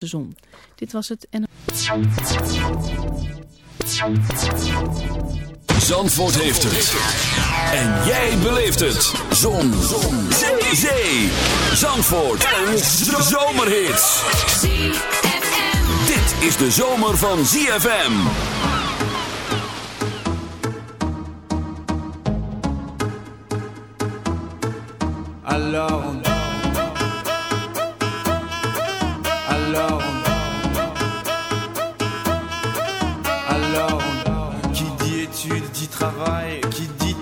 de zon. Dit was het en... Zandvoort heeft het. En jij beleeft het. Zon. zon. Zee. Zee. Zandvoort. Een zomerhit. Dit is de zomer van ZFM. Alors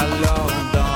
alone.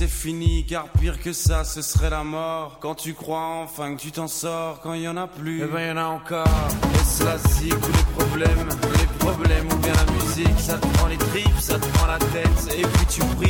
C'est fini car pire que ça ce serait la mort. Quand tu crois enfin que tu t'en sors quand il y en a plus Eh ben y en a encore. Et cela zig tous les problèmes Les problèmes ou bien la musique. Ça te prend les tripes, ça te prend la tête Et puis tu pries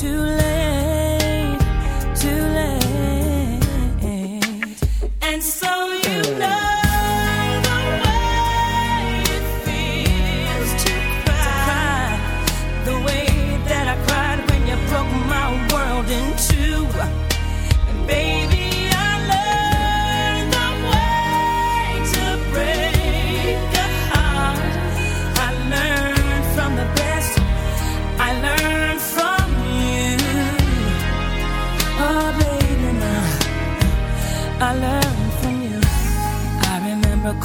too late,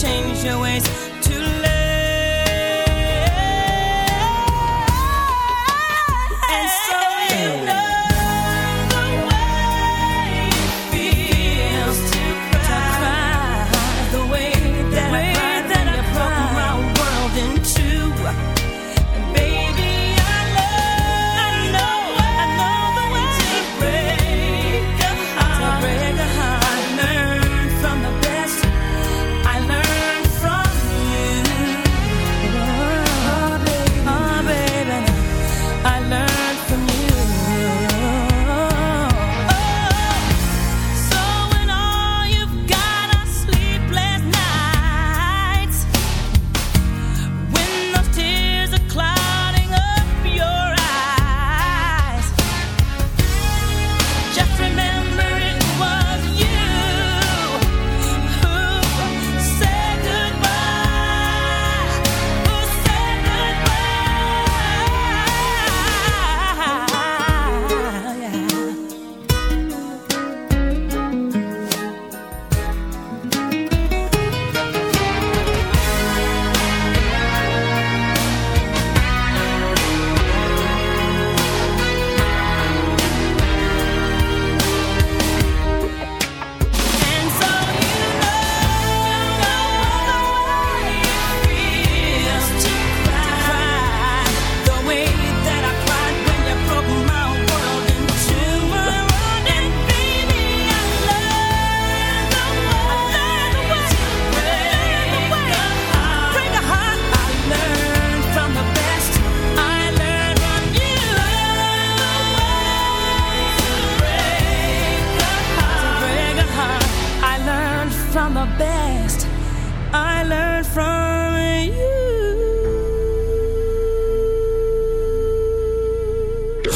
change your ways.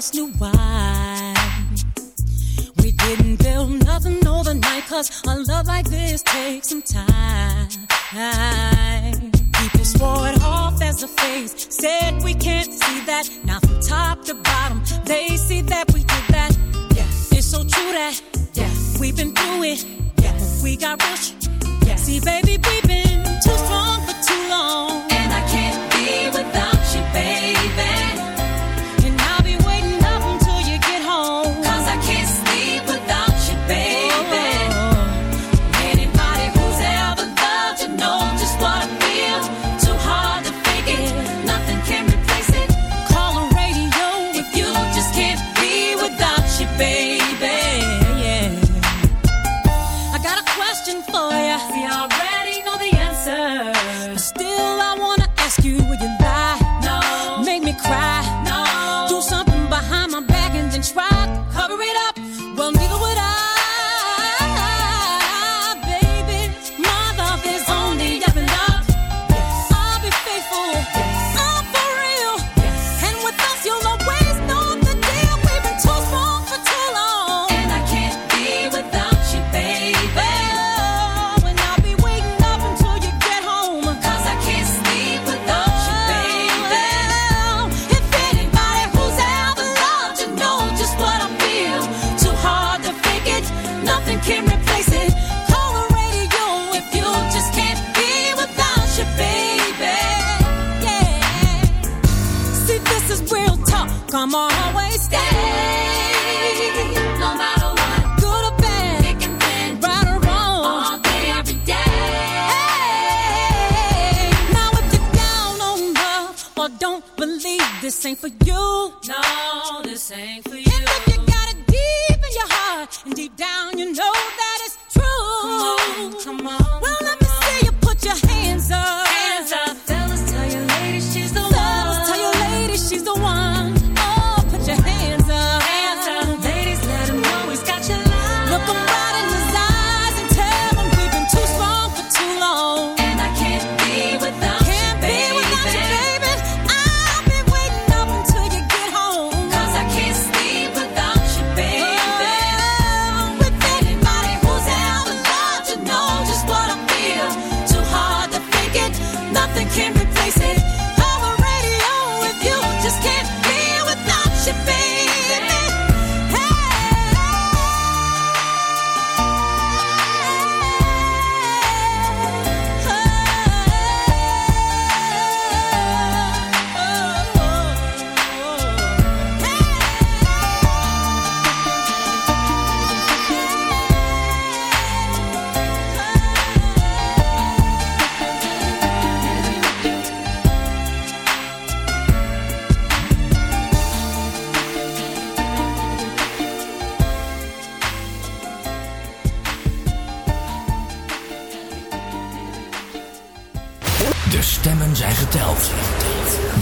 just knew why.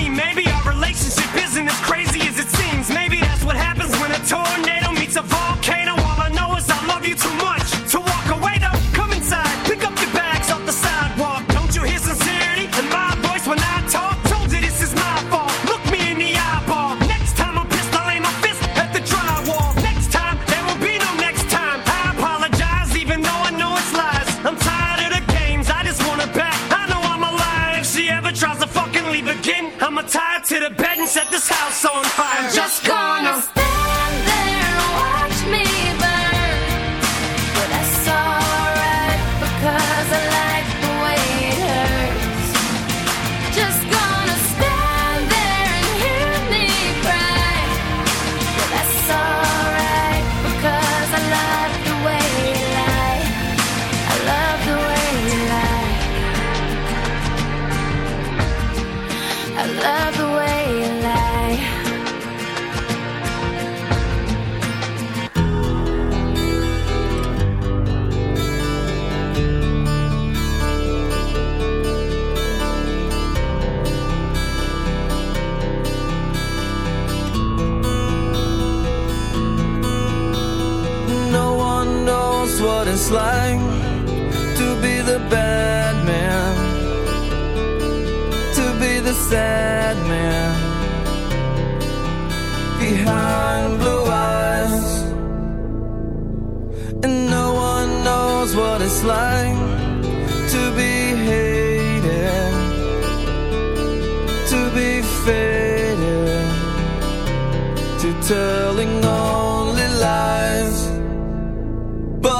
mean. Maybe our relationship isn't as crazy as it seems. Maybe that's what happens when a tornado meets a volcano.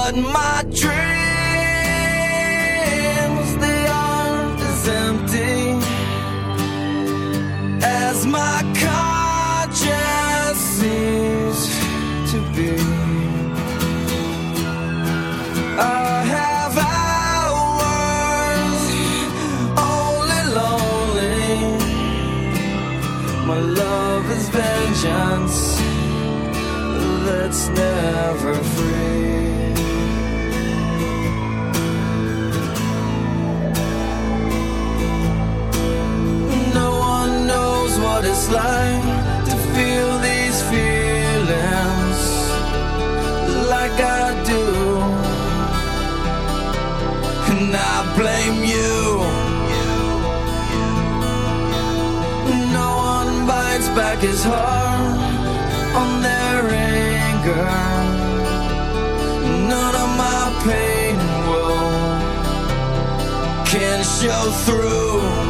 but my dream back his harm on their anger. None of my pain and woe can show through.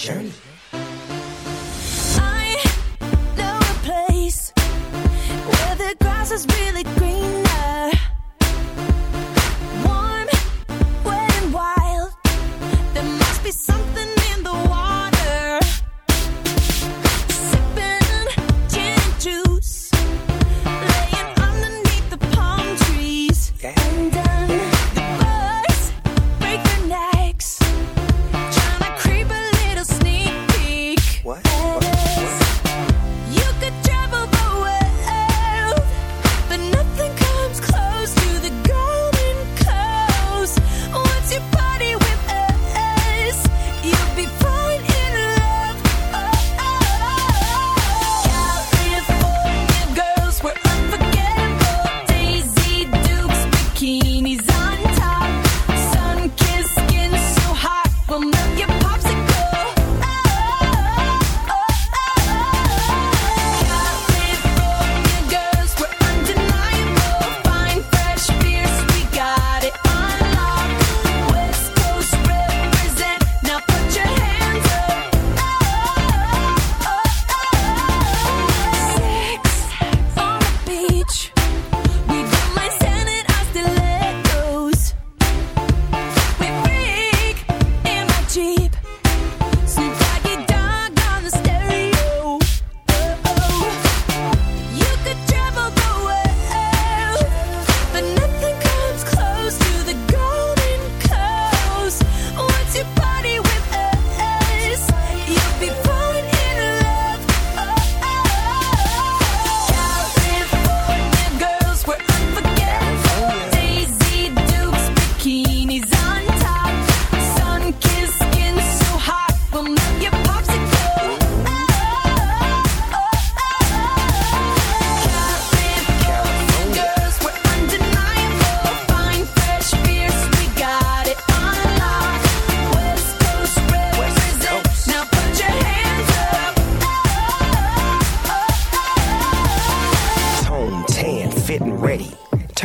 Journey. I know a place where the grass is really greener.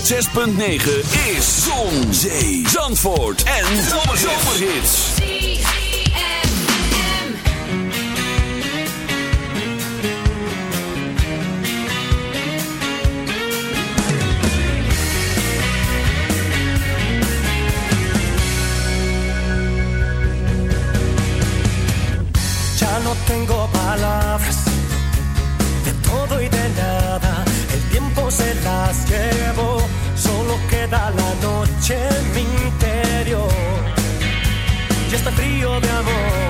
106.9 is Zon, Zee, Zandvoort en Zomerhits. Ya no tengo palabras de todo y de nada. El tiempo se las llevó, solo queda la noche en mi interior y está frío de amor.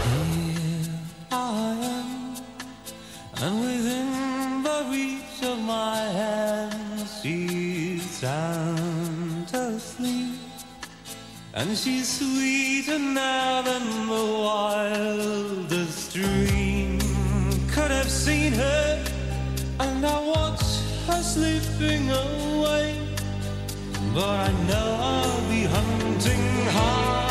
And she's sweeter now than the wildest dream could have seen her. And I watch her slipping away. But I know I'll be hunting hard.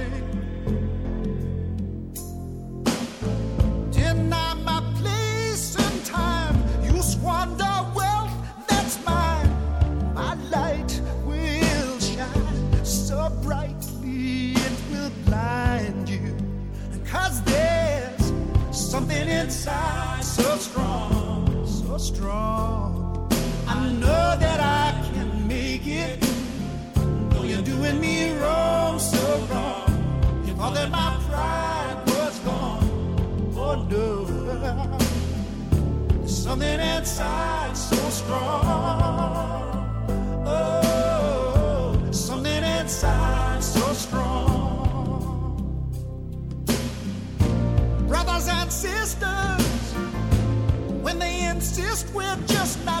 something inside so strong. Oh, something inside so strong. Brothers and sisters, when they insist we're just not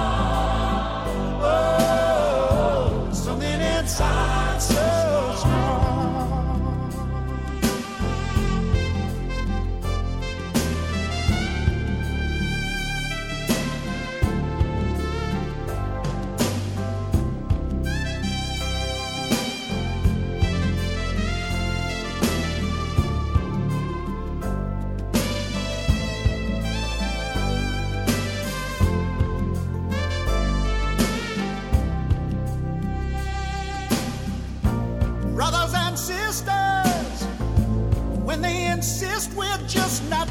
Just not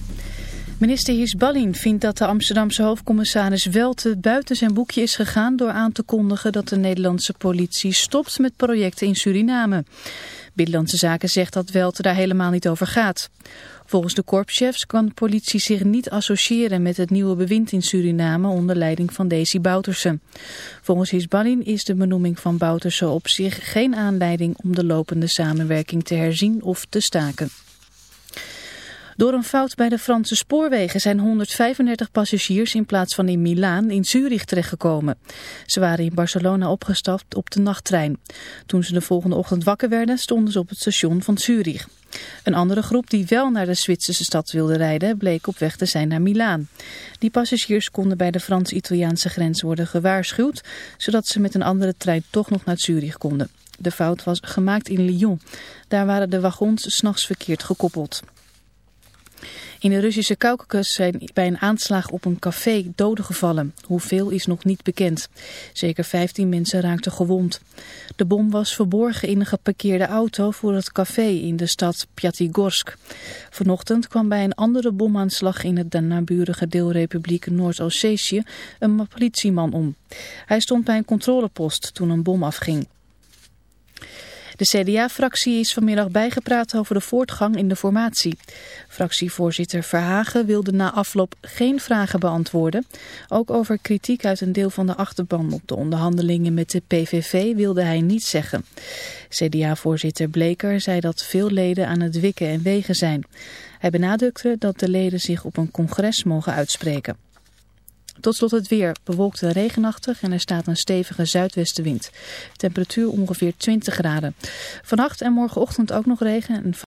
Minister Hisballin vindt dat de Amsterdamse hoofdcommissaris Welte buiten zijn boekje is gegaan door aan te kondigen dat de Nederlandse politie stopt met projecten in Suriname. Binnenlandse Zaken zegt dat Welte daar helemaal niet over gaat. Volgens de korpschefs kan de politie zich niet associëren met het nieuwe bewind in Suriname onder leiding van Desi Bouterse. Volgens Hisballin is de benoeming van Bouterse op zich geen aanleiding om de lopende samenwerking te herzien of te staken. Door een fout bij de Franse spoorwegen zijn 135 passagiers in plaats van in Milaan in Zurich terechtgekomen. Ze waren in Barcelona opgestapt op de nachttrein. Toen ze de volgende ochtend wakker werden stonden ze op het station van Zurich. Een andere groep die wel naar de Zwitserse stad wilde rijden bleek op weg te zijn naar Milaan. Die passagiers konden bij de Frans-Italiaanse grens worden gewaarschuwd, zodat ze met een andere trein toch nog naar Zurich konden. De fout was gemaakt in Lyon. Daar waren de wagons s'nachts verkeerd gekoppeld. In de Russische Caucasus zijn bij een aanslag op een café doden gevallen. Hoeveel is nog niet bekend. Zeker 15 mensen raakten gewond. De bom was verborgen in een geparkeerde auto voor het café in de stad Pyatigorsk. Vanochtend kwam bij een andere bomaanslag in het naburige deelrepubliek Noord-Ossetië een politieman om. Hij stond bij een controlepost toen een bom afging. De CDA-fractie is vanmiddag bijgepraat over de voortgang in de formatie. Fractievoorzitter Verhagen wilde na afloop geen vragen beantwoorden. Ook over kritiek uit een deel van de achterban op de onderhandelingen met de PVV wilde hij niets zeggen. CDA-voorzitter Bleker zei dat veel leden aan het wikken en wegen zijn. Hij benadrukte dat de leden zich op een congres mogen uitspreken. Tot slot het weer. Bewolkt en regenachtig en er staat een stevige zuidwestenwind. Temperatuur ongeveer 20 graden. Vannacht en morgenochtend ook nog regen. En